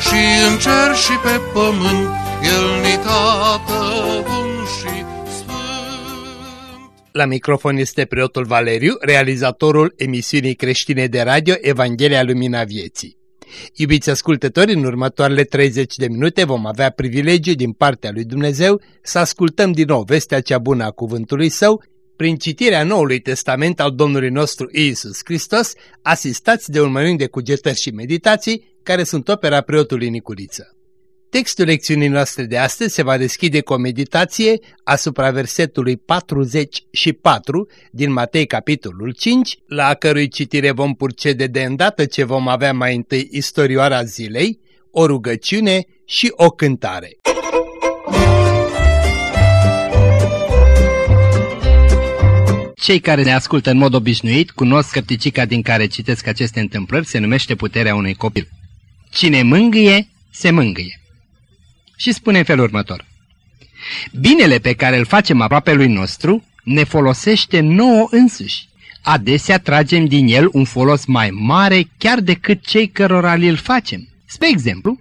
și în cer și pe pământ, El ni tată bun și sfânt. La microfon este preotul Valeriu, realizatorul emisiunii creștine de radio Evanghelia Lumina Vieții. Iubiți ascultători, în următoarele 30 de minute vom avea privilegiu din partea lui Dumnezeu să ascultăm din nou vestea cea bună a cuvântului său prin citirea Noului Testament al Domnului nostru Iisus Hristos, asistați de urmărind de cugetări și meditații, care sunt opera preotului Nicuriță. Textul lecțiunii noastre de astăzi se va deschide cu o meditație asupra versetului 44 din Matei capitolul 5, la cărui citire vom purcede de îndată ce vom avea mai întâi istorioara zilei, o rugăciune și o cântare. Cei care ne ascultă în mod obișnuit cunosc cărticica din care citesc aceste întâmplări se numește puterea unui copil. Cine mângâie, se mângâie. Și spune în felul următor. Binele pe care îl facem aproape lui nostru ne folosește nouă însuși. Adesea tragem din el un folos mai mare chiar decât cei cărora îl facem. Spre exemplu,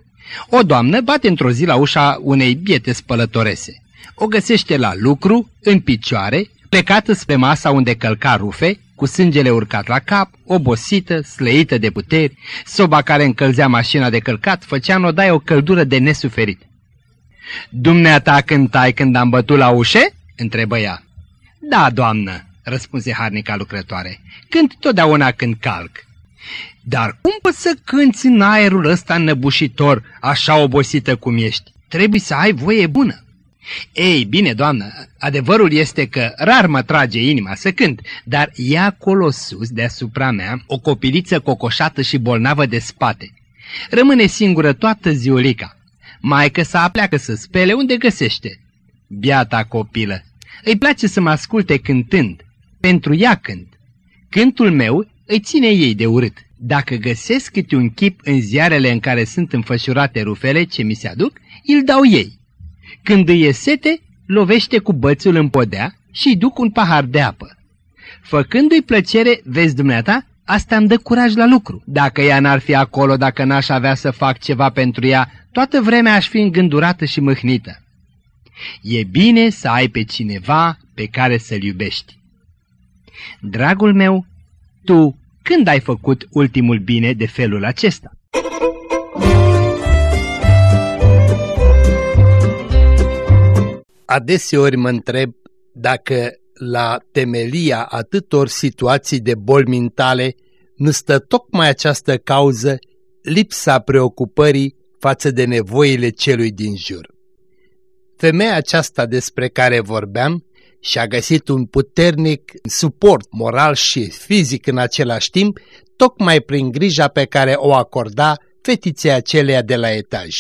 o doamnă bate într-o zi la ușa unei biete spălătorese. O găsește la lucru, în picioare, plecată spre masa unde călca rufe, cu sângele urcat la cap, obosită, slăită de puteri, soba care încălzea mașina de călcat făcea în odaie o căldură de nesuferit. Dumneata cântai când am bătut la ușe?" întrebă ea. Da, doamnă," răspunse harnica lucrătoare, cânt totdeauna când calc." Dar cum poți să cânți în aerul ăsta năbușitor, așa obosită cum ești? Trebuie să ai voie bună." Ei, bine, doamnă, adevărul este că rar mă trage inima să cânt, dar e acolo sus, deasupra mea, o copiliță cocoșată și bolnavă de spate. Rămâne singură toată ziulica. Maică să apleacă să spele unde găsește. Biata copilă, îi place să mă asculte cântând. Pentru ea cânt. Cântul meu îi ține ei de urât. Dacă găsesc câte un chip în ziarele în care sunt înfășurate rufele ce mi se aduc, îl dau ei. Când îi e sete, lovește cu bățul în podea și îi duc un pahar de apă. Făcându-i plăcere, vezi dumneata, asta îmi dă curaj la lucru. Dacă ea n-ar fi acolo, dacă n-aș avea să fac ceva pentru ea, toată vremea aș fi îngândurată și mâhnită. E bine să ai pe cineva pe care să-l iubești. Dragul meu, tu când ai făcut ultimul bine de felul acesta? Adeseori mă întreb dacă la temelia atâtor situații de boli mentale nu stă tocmai această cauză, lipsa preocupării față de nevoile celui din jur. Femeia aceasta despre care vorbeam și-a găsit un puternic suport moral și fizic în același timp, tocmai prin grija pe care o acorda fetiței aceleia de la etaj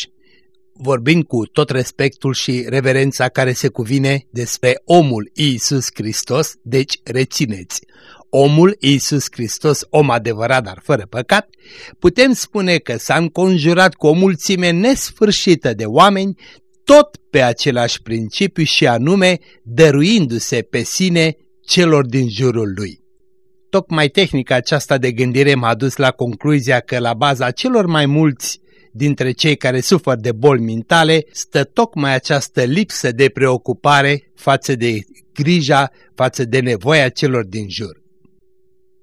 vorbind cu tot respectul și reverența care se cuvine despre omul Iisus Hristos, deci rețineți, omul Iisus Hristos, om adevărat, dar fără păcat, putem spune că s-a înconjurat cu o mulțime nesfârșită de oameni, tot pe același principiu și anume dăruindu-se pe sine celor din jurul lui. Tocmai tehnica aceasta de gândire m-a dus la concluzia că la baza celor mai mulți dintre cei care suferă de boli mentale stă tocmai această lipsă de preocupare față de grija, față de nevoia celor din jur.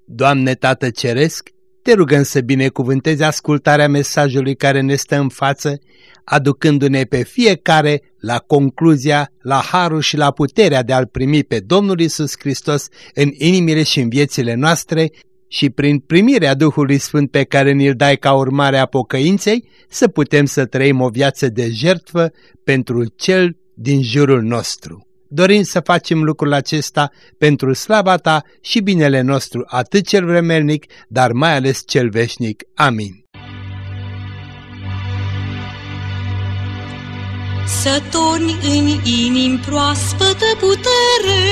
Doamne Tată Ceresc, te rugăm să binecuvântezi ascultarea mesajului care ne stă în față, aducându-ne pe fiecare la concluzia, la harul și la puterea de a-L primi pe Domnul Isus Hristos în inimile și în viețile noastre și prin primirea Duhului Sfânt pe care ni-l dai ca urmare a pocăinței, să putem să trăim o viață de jertfă pentru cel din jurul nostru. Dorim să facem lucrul acesta pentru slava ta și binele nostru, atât cel vremelnic, dar mai ales cel veșnic. Amin. Să torni în inim proaspătă putere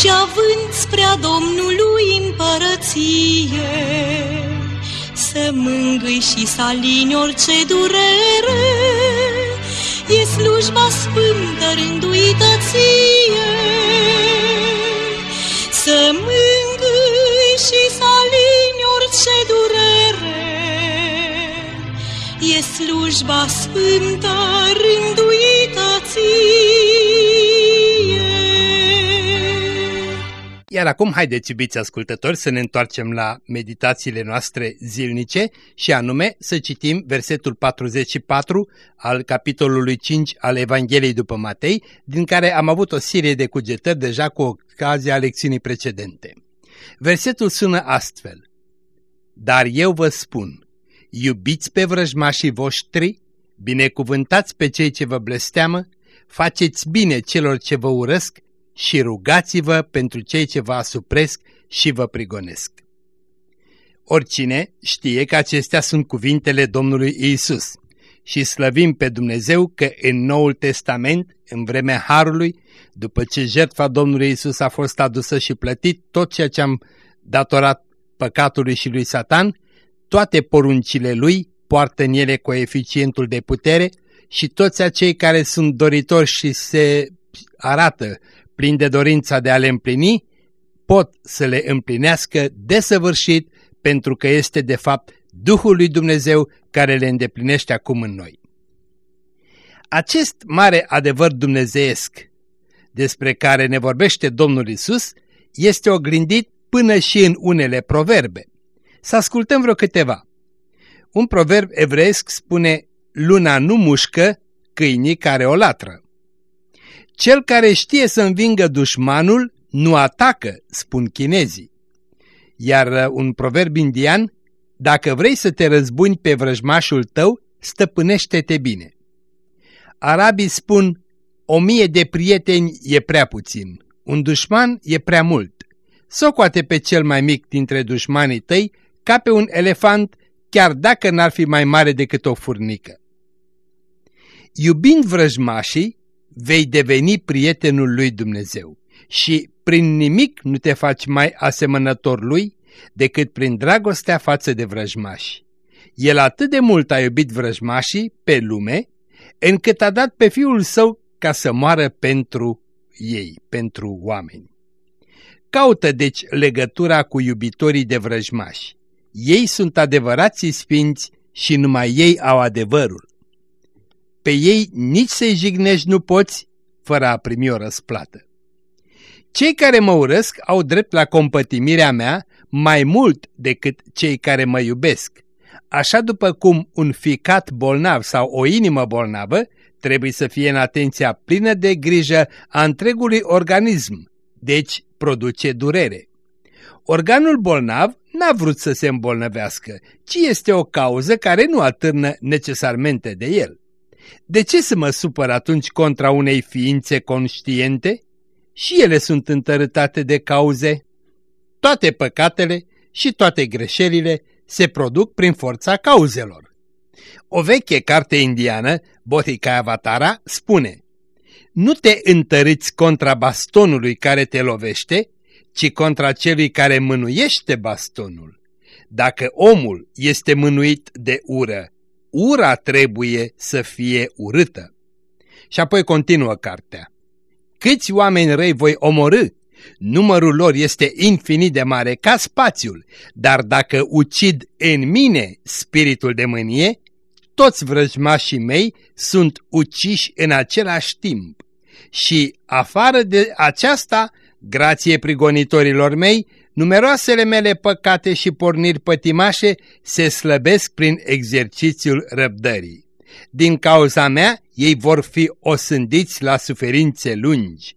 și având spre Domnului împărăție, să mângâi și să alini orice durere, e slujba sfântă rânduită ție. Să mângâi și să alini orice durere, e slujba sfântă rânduită ție. Iar acum haideți, iubiți ascultători, să ne întoarcem la meditațiile noastre zilnice și anume să citim versetul 44 al capitolului 5 al Evangheliei după Matei, din care am avut o serie de cugetări deja cu ocazia lecțiunii precedente. Versetul sună astfel. Dar eu vă spun, iubiți pe vrăjmașii voștri, binecuvântați pe cei ce vă blesteamă, faceți bine celor ce vă urăsc și rugați-vă pentru cei ce vă asupresc și vă prigonesc. Oricine știe că acestea sunt cuvintele Domnului Isus și slăvim pe Dumnezeu că în Noul Testament, în vremea Harului, după ce jertfa Domnului Isus a fost adusă și plătit tot ceea ce am datorat păcatului și lui Satan, toate poruncile lui poartă în ele coeficientul de putere și toți acei care sunt doritori și se arată plin de dorința de a le împlini, pot să le împlinească desăvârșit pentru că este de fapt Duhul lui Dumnezeu care le îndeplinește acum în noi. Acest mare adevăr dumnezeiesc despre care ne vorbește Domnul Isus este oglindit până și în unele proverbe. Să ascultăm vreo câteva. Un proverb evreiesc spune, luna nu mușcă câinii care o latră. Cel care știe să învingă dușmanul nu atacă, spun chinezii. Iar uh, un proverb indian, dacă vrei să te răzbuni pe vrăjmașul tău, stăpânește-te bine. Arabii spun, o mie de prieteni e prea puțin, un dușman e prea mult. Socoate pe cel mai mic dintre dușmanii tăi ca pe un elefant, chiar dacă n-ar fi mai mare decât o furnică. Iubind vrăjmașii, vei deveni prietenul lui Dumnezeu și prin nimic nu te faci mai asemănător lui decât prin dragostea față de vrăjmași. El atât de mult a iubit vrăjmașii pe lume, încât a dat pe fiul său ca să moară pentru ei, pentru oameni. Caută deci legătura cu iubitorii de vrăjmași. Ei sunt adevărații sfinți și numai ei au adevărul pe ei nici să-i jignești nu poți, fără a primi o răsplată. Cei care mă urăsc au drept la compătimirea mea mai mult decât cei care mă iubesc. Așa după cum un ficat bolnav sau o inimă bolnavă trebuie să fie în atenția plină de grijă a întregului organism, deci produce durere. Organul bolnav n-a vrut să se îmbolnăvească, ci este o cauză care nu atârnă necesarmente de el. De ce să mă supăr atunci contra unei ființe conștiente? Și ele sunt întărâtate de cauze. Toate păcatele și toate greșelile se produc prin forța cauzelor. O veche carte indiană, Botica Avatara, spune Nu te întăriți contra bastonului care te lovește, ci contra celui care mânuiește bastonul. Dacă omul este mânuit de ură ura trebuie să fie urâtă. Și apoi continuă cartea. Câți oameni răi voi omorâ? Numărul lor este infinit de mare ca spațiul, dar dacă ucid în mine spiritul de mânie, toți vrăjmașii mei sunt uciși în același timp. Și afară de aceasta, grație prigonitorilor mei, Numeroasele mele păcate și porniri pătimașe se slăbesc prin exercițiul răbdării. Din cauza mea, ei vor fi osândiți la suferințe lungi.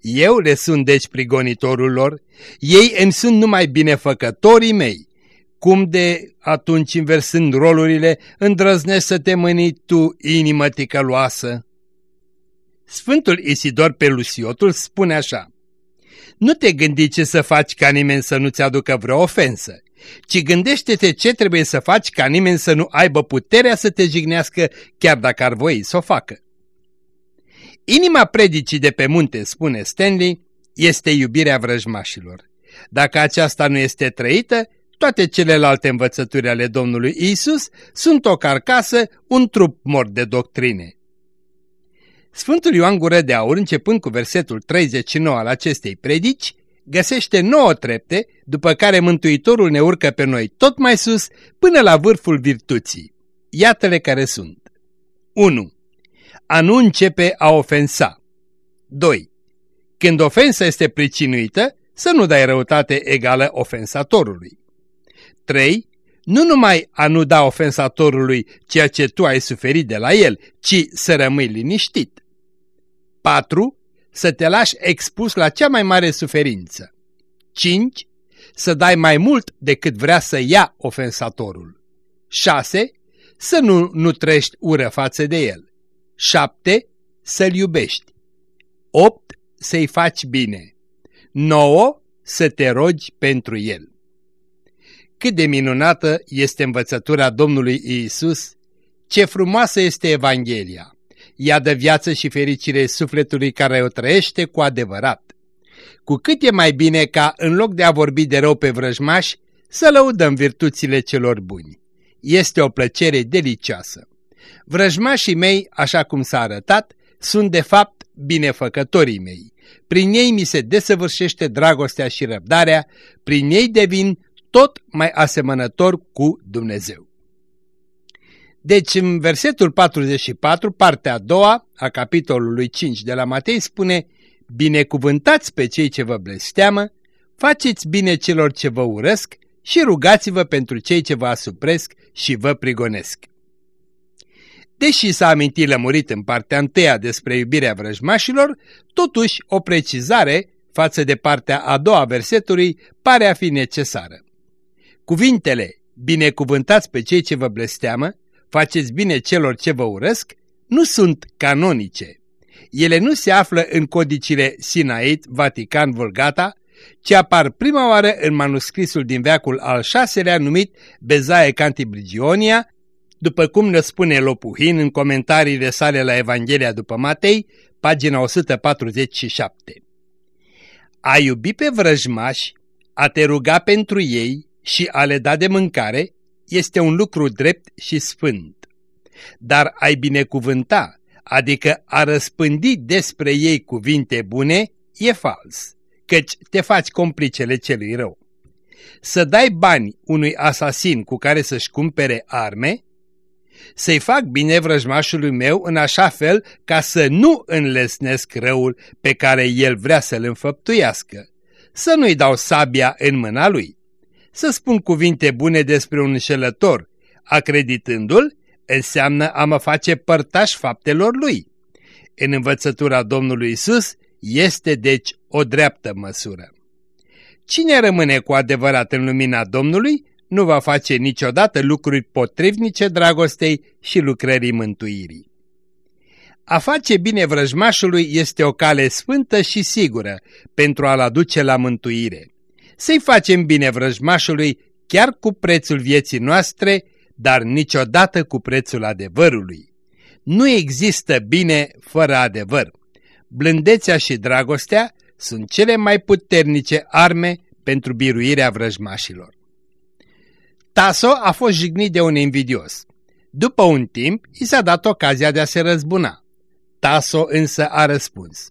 Eu le sunt deci prigonitorul lor, ei îmi sunt numai binefăcătorii mei. Cum de atunci inversând rolurile, îndrăznești să te mâni tu, inimă ticăloasă? Sfântul Isidor Pelusiotul spune așa, nu te gândi ce să faci ca nimeni să nu-ți aducă vreo ofensă, ci gândește-te ce trebuie să faci ca nimeni să nu aibă puterea să te jignească chiar dacă ar voi să o facă. Inima predicii de pe munte, spune Stanley, este iubirea vrăjmașilor. Dacă aceasta nu este trăită, toate celelalte învățături ale Domnului Isus sunt o carcasă, un trup mort de doctrine. Sfântul Ioan Gură de Aur, începând cu versetul 39 al acestei predici, găsește nouă trepte, după care Mântuitorul ne urcă pe noi tot mai sus, până la vârful virtuții. Iată-le care sunt. 1. A nu începe a ofensa. 2. Când ofensa este pricinuită, să nu dai răutate egală ofensatorului. 3. Nu numai a nu da ofensatorului ceea ce tu ai suferit de la el, ci să rămâi liniștit. 4. Să te lași expus la cea mai mare suferință. 5. Să dai mai mult decât vrea să ia ofensatorul. 6. Să nu nutrești ură față de el. 7. Să-l iubești. 8. Să-i faci bine. 9. Să te rogi pentru el. Cât de minunată este învățătura Domnului Iisus, ce frumoasă este Evanghelia! Ea dă viață și fericire sufletului care o trăiește cu adevărat. Cu cât e mai bine ca, în loc de a vorbi de rău pe vrăjmași, să lăudăm virtuțile celor buni. Este o plăcere delicioasă. Vrăjmașii mei, așa cum s-a arătat, sunt de fapt binefăcătorii mei. Prin ei mi se desăvârșește dragostea și răbdarea, prin ei devin tot mai asemănător cu Dumnezeu. Deci în versetul 44, partea a doua a capitolului 5 de la Matei spune Binecuvântați pe cei ce vă blesteamă, faceți bine celor ce vă urăsc și rugați-vă pentru cei ce vă asupresc și vă prigonesc. Deși s-a amintit lămurit în partea întâia despre iubirea vrăjmașilor, totuși o precizare față de partea a doua versetului pare a fi necesară. Cuvintele, binecuvântați pe cei ce vă blesteamă, faceți bine celor ce vă urăsc, nu sunt canonice. Ele nu se află în codicile Sinait, Vatican, Vulgata, ci apar prima oară în manuscrisul din veacul al VI-lea numit Bezae Cantibrigionia, după cum ne spune Lopuhin în comentariile sale la Evanghelia după Matei, pagina 147. A iubi pe vrăjmași, a te ruga pentru ei, și a le da de mâncare este un lucru drept și sfânt. Dar ai binecuvânta, adică a răspândi despre ei cuvinte bune, e fals, căci te faci complicele celui rău. Să dai bani unui asasin cu care să-și cumpere arme, să-i fac bine vrăjmașului meu în așa fel ca să nu înlesnesc răul pe care el vrea să-l înfăptuiască, să nu-i dau sabia în mâna lui să spun cuvinte bune despre un înșelător, acreditându-l, înseamnă a mă face părtaș faptelor lui. În învățătura Domnului Isus este deci o dreaptă măsură. Cine rămâne cu adevărat în lumina Domnului nu va face niciodată lucruri potrivnice dragostei și lucrării mântuirii. A face bine vrăjmașului este o cale sfântă și sigură pentru a-l aduce la mântuire să-i facem bine vrăjmașului chiar cu prețul vieții noastre, dar niciodată cu prețul adevărului. Nu există bine fără adevăr. Blândețea și dragostea sunt cele mai puternice arme pentru biruirea vrăjmașilor. Taso a fost jignit de un invidios. După un timp, i s-a dat ocazia de a se răzbuna. Taso însă a răspuns.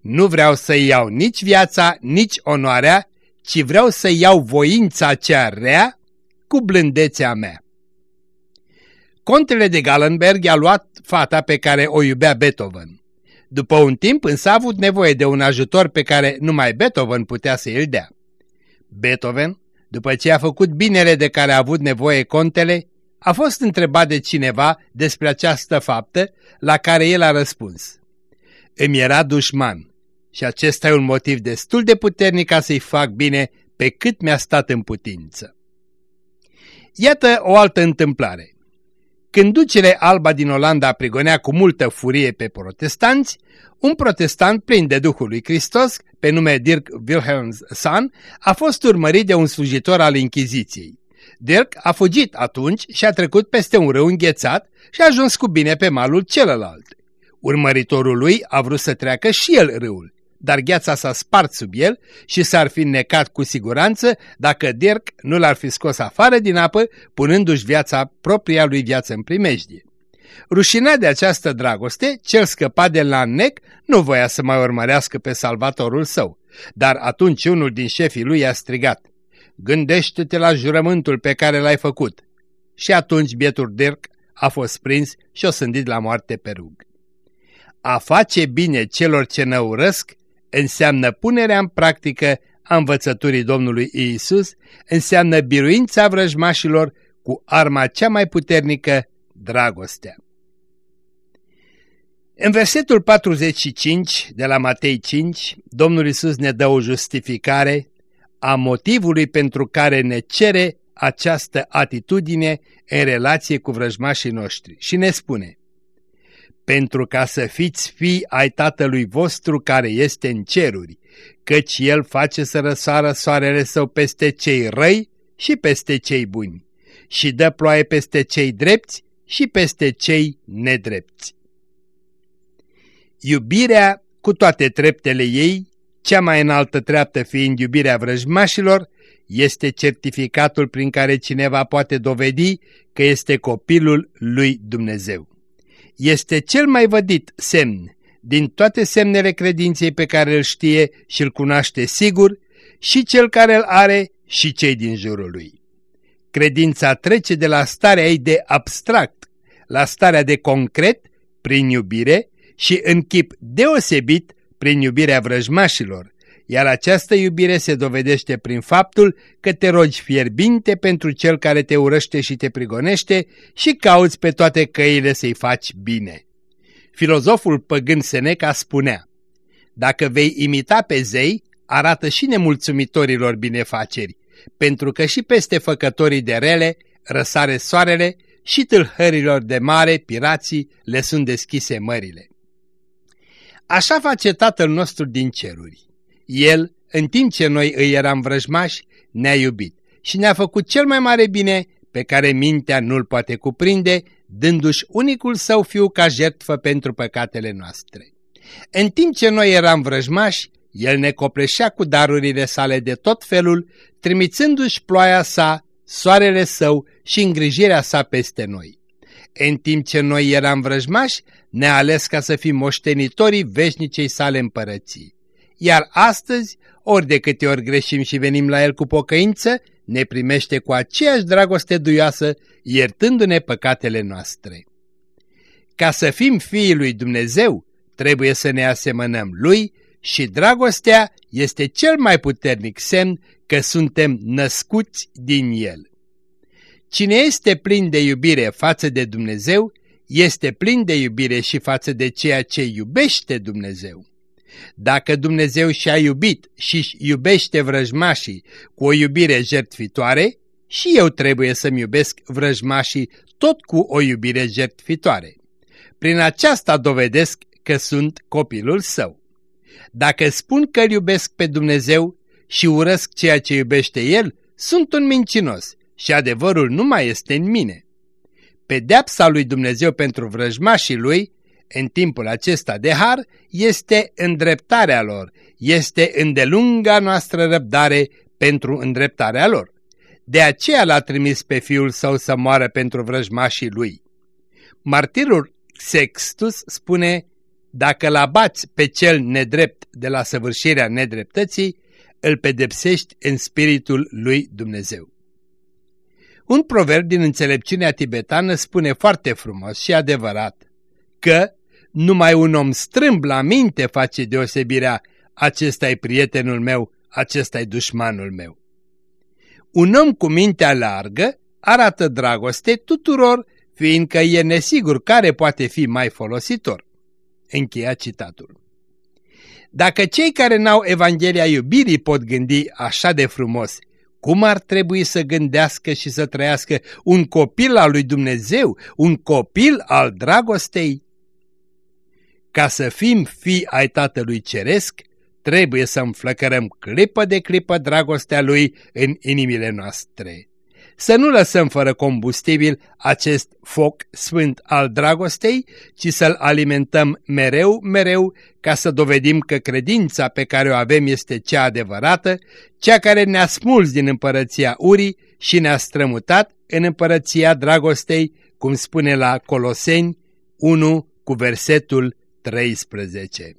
Nu vreau să iau nici viața, nici onoarea, ci vreau să iau voința cea rea cu blândețea mea. Contele de Gallenberg a luat fata pe care o iubea Beethoven. După un timp însă a avut nevoie de un ajutor pe care numai Beethoven putea să îl dea. Beethoven, după ce a făcut binele de care a avut nevoie contele, a fost întrebat de cineva despre această faptă, la care el a răspuns. Îmi era dușman și acesta e un motiv destul de puternic ca să-i fac bine pe cât mi-a stat în putință. Iată o altă întâmplare. Când ducele Alba din Olanda prigonea cu multă furie pe protestanți, un protestant plin de Duhul lui Hristos, pe nume Dirk Wilhelmsson, a fost urmărit de un slujitor al Inchiziției. Dirk a fugit atunci și a trecut peste un râu înghețat și a ajuns cu bine pe malul celălalt. Urmăritorul lui a vrut să treacă și el râul, dar gheața s-a spart sub el și s-ar fi necat cu siguranță dacă Dirk nu l-ar fi scos afară din apă, punându-și viața propria lui viață în primejdie. Rușinat de această dragoste, cel scăpat de la nec nu voia să mai urmărească pe salvatorul său, dar atunci unul din șefii lui a strigat, Gândește-te la jurământul pe care l-ai făcut. Și atunci bietul Dirk a fost prins și o sândit la moarte pe rug. A face bine celor ce ne urăsc înseamnă punerea în practică a învățăturii Domnului Iisus, înseamnă biruința vrăjmașilor cu arma cea mai puternică, dragostea. În versetul 45 de la Matei 5, Domnul Iisus ne dă o justificare a motivului pentru care ne cere această atitudine în relație cu vrăjmașii noștri și ne spune pentru ca să fiți fii ai Tatălui vostru care este în ceruri, căci El face să răsară soarele său peste cei răi și peste cei buni, și dă ploaie peste cei drepți și peste cei nedrepți. Iubirea, cu toate treptele ei, cea mai înaltă treaptă fiind iubirea vrăjmașilor, este certificatul prin care cineva poate dovedi că este copilul lui Dumnezeu este cel mai vădit semn din toate semnele credinței pe care îl știe și îl cunoaște sigur, și cel care îl are și cei din jurul lui. Credința trece de la starea ei de abstract la starea de concret prin iubire și în chip deosebit prin iubirea vrăjmașilor, iar această iubire se dovedește prin faptul că te rogi fierbinte pentru cel care te urăște și te prigonește și cauți pe toate căile să-i faci bine. Filozoful păgân Seneca spunea, Dacă vei imita pe zei, arată și nemulțumitorilor binefaceri, pentru că și peste făcătorii de rele răsare soarele și tâlhărilor de mare, pirații, le sunt deschise mările. Așa face Tatăl nostru din ceruri. El, în timp ce noi îi eram vrăjmași, ne-a iubit și ne-a făcut cel mai mare bine pe care mintea nu-l poate cuprinde, dându-și unicul său fiu ca jertfă pentru păcatele noastre. În timp ce noi eram vrăjmași, el ne copleșea cu darurile sale de tot felul, trimițându-și ploaia sa, soarele său și îngrijirea sa peste noi. În timp ce noi eram vrăjmași, ne-a ales ca să fim moștenitorii veșnicei sale împărății iar astăzi, ori de câte ori greșim și venim la El cu pocăință, ne primește cu aceeași dragoste duioasă, iertându-ne păcatele noastre. Ca să fim fiii lui Dumnezeu, trebuie să ne asemănăm Lui și dragostea este cel mai puternic semn că suntem născuți din El. Cine este plin de iubire față de Dumnezeu, este plin de iubire și față de ceea ce iubește Dumnezeu. Dacă Dumnezeu și-a iubit și iubește vrăjmașii cu o iubire jertfitoare, și eu trebuie să-mi iubesc vrăjmașii tot cu o iubire jertfitoare. Prin aceasta dovedesc că sunt copilul său. Dacă spun că îl iubesc pe Dumnezeu și urăsc ceea ce iubește El, sunt un mincinos și adevărul nu mai este în mine. Pedeapsa lui Dumnezeu pentru vrăjmașii lui în timpul acesta de har este îndreptarea lor, este îndelunga noastră răbdare pentru îndreptarea lor. De aceea l-a trimis pe fiul său să moară pentru vrăjmașii lui. Martirul Sextus spune, dacă l abați pe cel nedrept de la săvârșirea nedreptății, îl pedepsești în spiritul lui Dumnezeu. Un proverb din înțelepciunea tibetană spune foarte frumos și adevărat că numai un om strâmb la minte face deosebirea, acesta e prietenul meu, acesta e dușmanul meu. Un om cu mintea largă arată dragoste tuturor, fiindcă e nesigur care poate fi mai folositor. Încheia citatul. Dacă cei care n-au Evanghelia iubirii pot gândi așa de frumos, cum ar trebui să gândească și să trăiască un copil al lui Dumnezeu, un copil al dragostei? Ca să fim fii ai Tatălui Ceresc, trebuie să înflăcărăm clipă de clipă dragostea Lui în inimile noastre. Să nu lăsăm fără combustibil acest foc sfânt al dragostei, ci să-l alimentăm mereu, mereu, ca să dovedim că credința pe care o avem este cea adevărată, cea care ne-a smuls din împărăția urii și ne-a strămutat în împărăția dragostei, cum spune la Coloseni 1 cu versetul 13.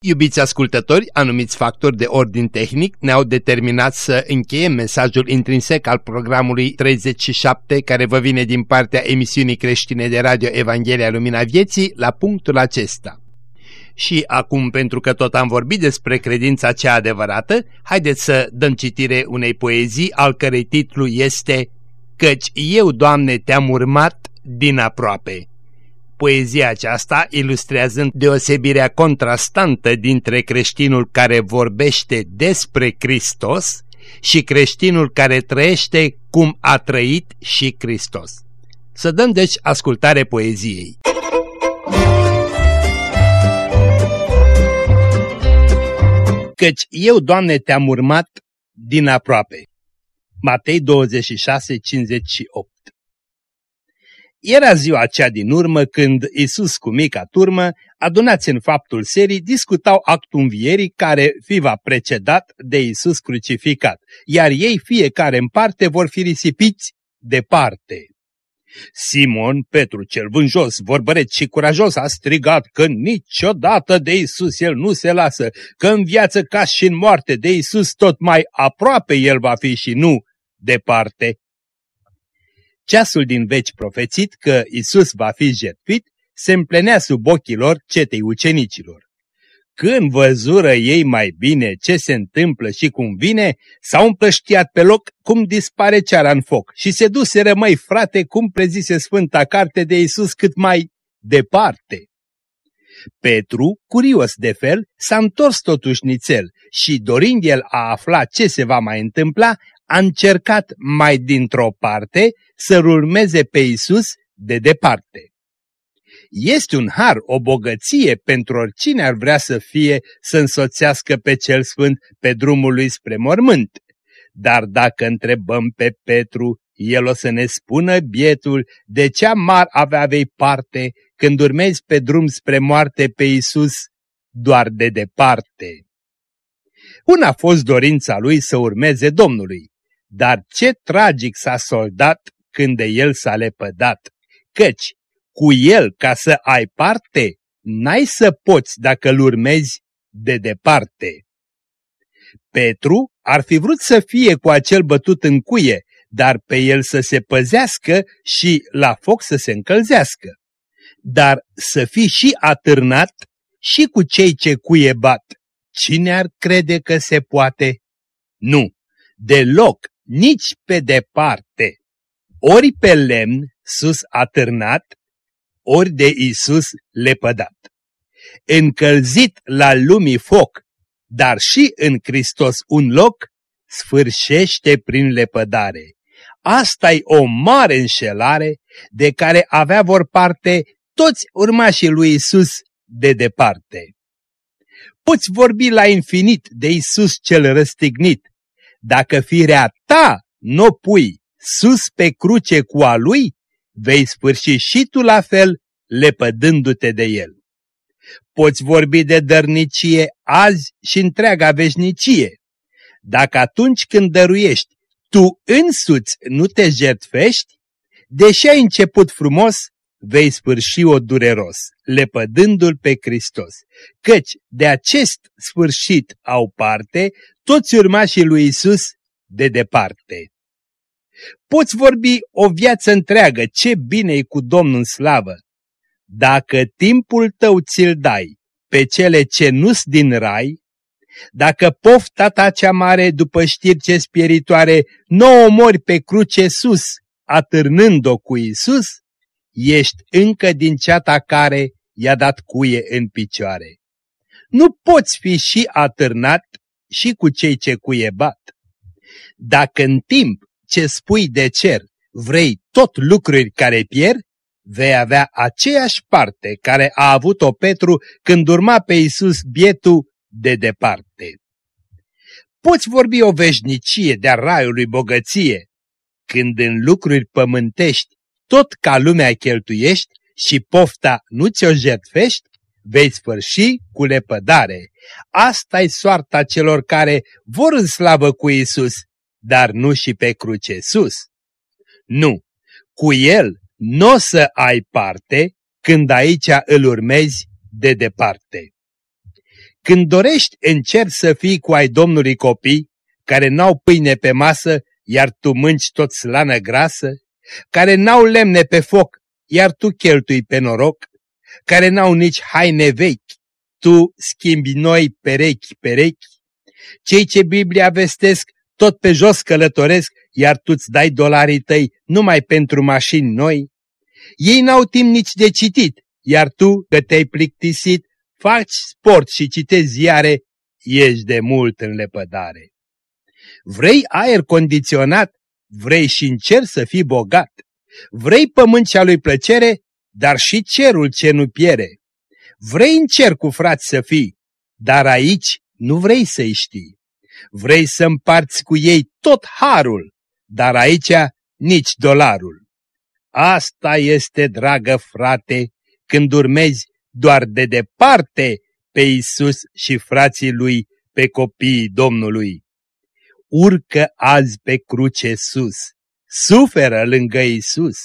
Iubiți ascultători, anumiți factori de ordin tehnic ne-au determinat să încheiem mesajul intrinsec al programului 37 care vă vine din partea emisiunii creștine de radio Evanghelia Lumina Vieții la punctul acesta. Și acum, pentru că tot am vorbit despre credința cea adevărată, haideți să dăm citire unei poezii al cărei titlu este Căci eu, Doamne, te-am urmat din aproape. Poezia aceasta ilustrează deosebirea contrastantă dintre creștinul care vorbește despre Hristos și creștinul care trăiește cum a trăit și Hristos. Să dăm deci ascultare poeziei. Căci eu, Doamne, te-am urmat din aproape. Matei 26, 58 era ziua aceea din urmă când Isus cu mica turmă, adunați în faptul serii, discutau actul învierii care fi va precedat de Isus crucificat, iar ei fiecare în parte vor fi risipiți departe. Simon, Petru cel vânjos, vorbăreț și curajos, a strigat că niciodată de Isus el nu se lasă, că în viață ca și în moarte de Isus tot mai aproape el va fi și nu departe. Ceasul din veci profețit că Isus va fi jertfit se împlenea sub ochii lor cetei ucenicilor. Când văzură ei mai bine ce se întâmplă și cum vine, s-au împlăștiat pe loc cum dispare ceara în foc și se duseră mai frate cum prezise Sfânta Carte de Isus cât mai departe. Petru, curios de fel, s-a întors totuși nițel și, dorind el a afla ce se va mai întâmpla, a încercat mai dintr-o parte să-L urmeze pe Isus de departe. Este un har, o bogăție pentru oricine ar vrea să fie să însoțească pe cel sfânt pe drumul lui spre mormânt. Dar dacă întrebăm pe Petru, el o să ne spună bietul de ce amar avea vei parte când urmezi pe drum spre moarte pe Isus doar de departe. Una a fost dorința lui să urmeze Domnului, dar ce tragic s-a soldat când de el s-a lepădat, căci cu el ca să ai parte, n-ai să poți dacă-l urmezi de departe. Petru ar fi vrut să fie cu acel bătut în cuie, dar pe el să se păzească și la foc să se încălzească. Dar să fii și atârnat și cu cei ce cuie bat, cine ar crede că se poate? Nu, deloc, nici pe departe, ori pe lemn sus atârnat, ori de Isus lepădat. Încălzit la lumii foc, dar și în Hristos un loc, sfârșește prin lepădare. asta e o mare înșelare de care avea vor parte toți urmașii lui Isus de departe. Poți vorbi la infinit de Isus cel răstignit, dacă firea ta nu pui sus pe cruce cu a lui, vei sfârși și tu la fel, lepădându-te de el. Poți vorbi de dărnicie azi și întreaga veșnicie. Dacă atunci când dăruiești, tu însuți nu te jertfești, deși ai început frumos, vei sfârși-o dureros, lepădându-l pe Hristos, căci de acest sfârșit au parte toți urmașii lui Isus de departe. Poți vorbi o viață întreagă ce bine e cu Domnul în slavă. Dacă timpul tău ți-l dai pe cele ce nu-s din rai, dacă pofta ta cea mare după știri ce spiritoare nu omori pe cruce sus, atârnând-o cu Isus, ești încă din ceata care i-a dat cuie în picioare. nu poți fi și atârnat și cu cei ce cuiebat. Dacă în timp ce spui de cer vrei tot lucruri care pierd, vei avea aceeași parte care a avut-o Petru când urma pe Iisus bietul de departe. Poți vorbi o veșnicie de-a raiului bogăție, când în lucruri pământești tot ca lumea cheltuiești și pofta nu ți-o jertfești, vei sfârși cu lepădare. asta e soarta celor care vor în slavă cu Isus, dar nu și pe cruce sus. Nu, cu El nu o să ai parte când aici îl urmezi de departe. Când dorești în cer să fii cu ai Domnului copii, care n-au pâine pe masă, iar tu mânci tot slană grasă, care n-au lemne pe foc, iar tu cheltui pe noroc, care n-au nici haine vechi, tu schimbi noi perechi, perechi, cei ce Biblia vestesc tot pe jos călătoresc, iar tu-ți dai dolarii tăi numai pentru mașini noi? Ei n-au timp nici de citit, iar tu, că te-ai plictisit, faci sport și citezi ziare, ești de mult în lepădare. Vrei aer condiționat, vrei și în cer să fii bogat. Vrei pământ cea lui plăcere, dar și cerul ce nu piere. Vrei în cer cu frați să fii, dar aici nu vrei să-i știi. Vrei să împarți cu ei tot harul, dar aici nici dolarul. Asta este, dragă frate, când urmezi doar de departe pe Isus și frații lui, pe copiii Domnului. Urcă azi pe cruce sus, suferă lângă Isus,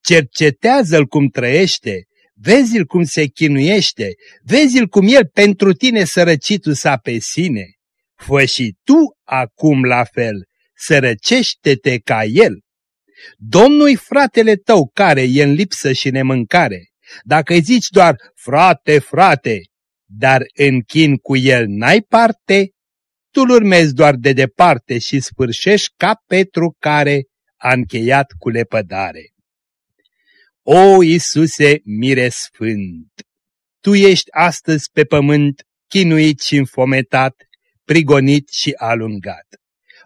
cercetează-l cum trăiește, vezi-l cum se chinuiește, vezi-l cum el pentru tine sărăcitul sa pe sine. Fă și tu acum la fel, sărăcește-te ca el. Domnul-i fratele tău care e în lipsă și nemâncare. Dacă îi zici doar, frate, frate, dar în chin cu el n-ai parte, tu-l urmezi doar de departe și sfârșești ca Petru care a încheiat cu lepădare. O, Iisuse, mire sfânt! Tu ești astăzi pe pământ chinuit și înfometat, prigonit și alungat.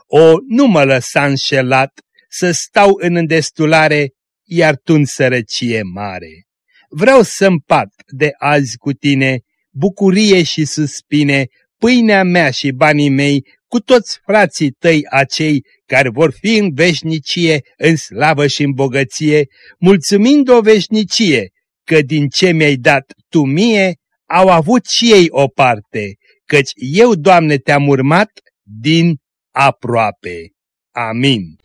O, nu mă lăsa înșelat să stau în îndestulare, iar tu în sărăcie mare. Vreau să împat de azi cu tine bucurie și suspine, pâinea mea și banii mei cu toți frații tăi acei care vor fi în veșnicie, în slavă și în bogăție, mulțumind o veșnicie, că din ce mi-ai dat tu mie, au avut și ei o parte, căci eu, Doamne, te-am urmat din aproape. Amin.